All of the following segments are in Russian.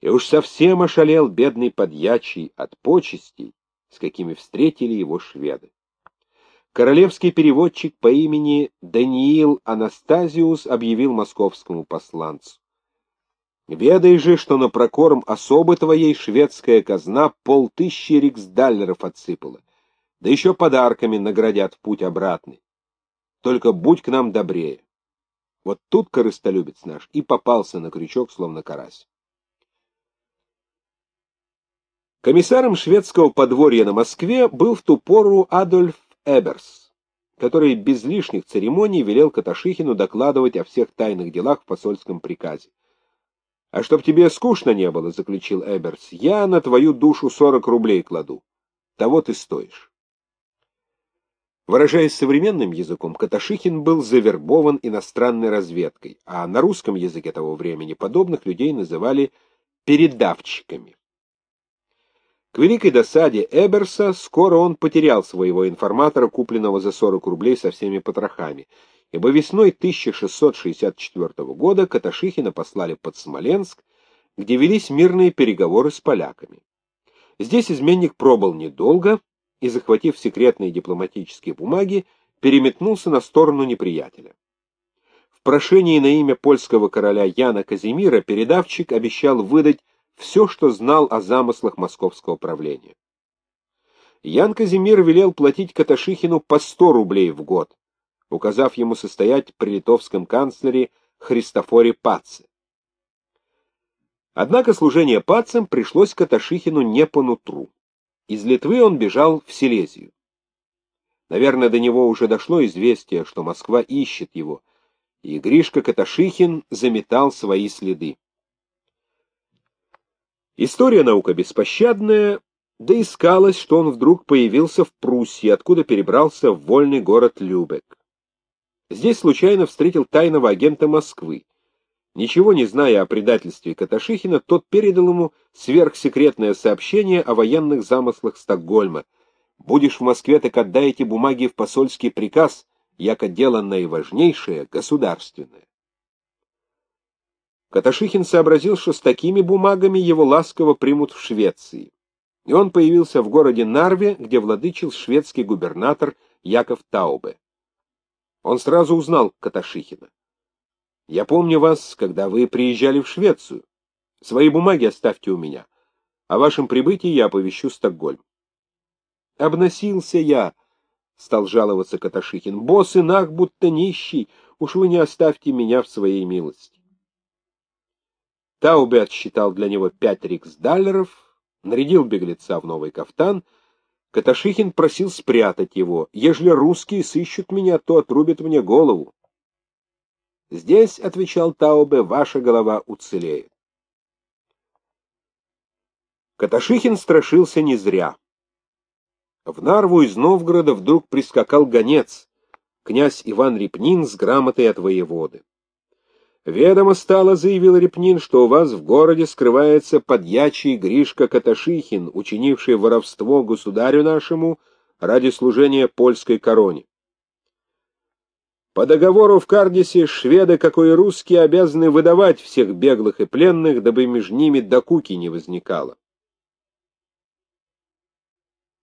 И уж совсем ошалел бедный подьячий от почестей, с какими встретили его шведы. Королевский переводчик по имени Даниил Анастазиус объявил московскому посланцу. «Ведай же, что на прокорм особы твоей шведская казна полтыщи риксдаллеров отсыпала, да еще подарками наградят в путь обратный. Только будь к нам добрее». Вот тут корыстолюбец наш и попался на крючок, словно карась. Комиссаром шведского подворья на Москве был в ту пору Адольф Эберс, который без лишних церемоний велел Каташихину докладывать о всех тайных делах в посольском приказе. «А чтоб тебе скучно не было, — заключил Эберс, — я на твою душу сорок рублей кладу. Того ты стоишь». Выражаясь современным языком, Каташихин был завербован иностранной разведкой, а на русском языке того времени подобных людей называли передавчиками. К великой досаде Эберса скоро он потерял своего информатора, купленного за 40 рублей со всеми потрохами, ибо весной 1664 года Каташихина послали под Смоленск, где велись мирные переговоры с поляками. Здесь изменник пробыл недолго и, захватив секретные дипломатические бумаги, переметнулся на сторону неприятеля. В прошении на имя польского короля Яна Казимира передавчик обещал выдать все, что знал о замыслах московского правления. Ян Казимир велел платить Каташихину по 100 рублей в год, указав ему состоять при литовском канцлере Христофоре Паце. Однако служение пацам пришлось Каташихину не по нутру. Из Литвы он бежал в Силезию. Наверное, до него уже дошло известие, что Москва ищет его, и Гришка Каташихин заметал свои следы. История наука беспощадная, да искалось, что он вдруг появился в Пруссии, откуда перебрался в вольный город Любек. Здесь случайно встретил тайного агента Москвы. Ничего не зная о предательстве Каташихина, тот передал ему сверхсекретное сообщение о военных замыслах Стокгольма. «Будешь в Москве, так отдай эти бумаги в посольский приказ, яко дело наиважнейшее, государственное». Каташихин сообразил, что с такими бумагами его ласково примут в Швеции. И он появился в городе Нарве, где владычил шведский губернатор Яков Таубе. Он сразу узнал Каташихина. «Я помню вас, когда вы приезжали в Швецию. Свои бумаги оставьте у меня. О вашем прибытии я оповещу Стокгольм». «Обносился я», — стал жаловаться Каташихин. «Босс и нах будто нищий, уж вы не оставьте меня в своей милости». Таубе отсчитал для него пять риксдаллеров, нарядил беглеца в новый кафтан. Каташихин просил спрятать его. «Ежели русские сыщут меня, то отрубят мне голову». «Здесь, — отвечал Таубе, — ваша голова уцелеет». Каташихин страшился не зря. В Нарву из Новгорода вдруг прискакал гонец, князь Иван Репнин с грамотой от воеводы. Ведомо стало, заявил Репнин, что у вас в городе скрывается подьячий Гришка Каташихин, учинивший воровство государю нашему ради служения польской короне. По договору в Кардисе шведы, как и русские, обязаны выдавать всех беглых и пленных, дабы между ними докуки не возникало.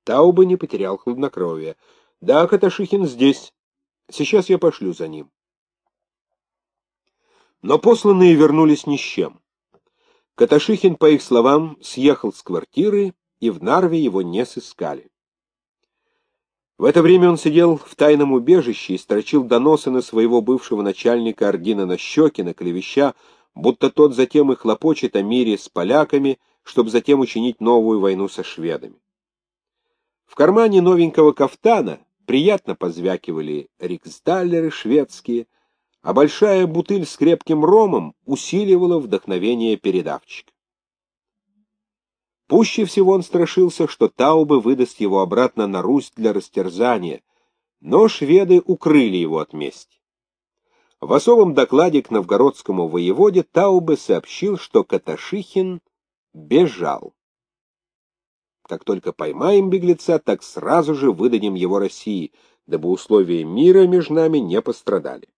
Тауба не потерял хладнокровия. Да, Каташихин здесь. Сейчас я пошлю за ним. Но посланные вернулись ни с чем. Каташихин, по их словам, съехал с квартиры, и в Нарве его не сыскали. В это время он сидел в тайном убежище и строчил доносы на своего бывшего начальника Ордина Нащекина, клевеща, будто тот затем и хлопочет о мире с поляками, чтобы затем учинить новую войну со шведами. В кармане новенького кафтана приятно позвякивали риксдаллеры шведские, а большая бутыль с крепким ромом усиливала вдохновение передавчика. Пуще всего он страшился, что Таубе выдаст его обратно на Русь для растерзания, но шведы укрыли его от мести. В особом докладе к новгородскому воеводе Таубе сообщил, что Каташихин бежал. Как только поймаем беглеца, так сразу же выдадим его России, дабы условия мира между нами не пострадали.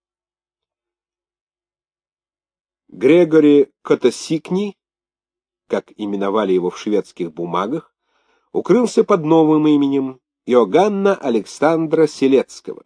Грегори Котосикни, как именовали его в шведских бумагах, укрылся под новым именем Иоганна Александра Селецкого.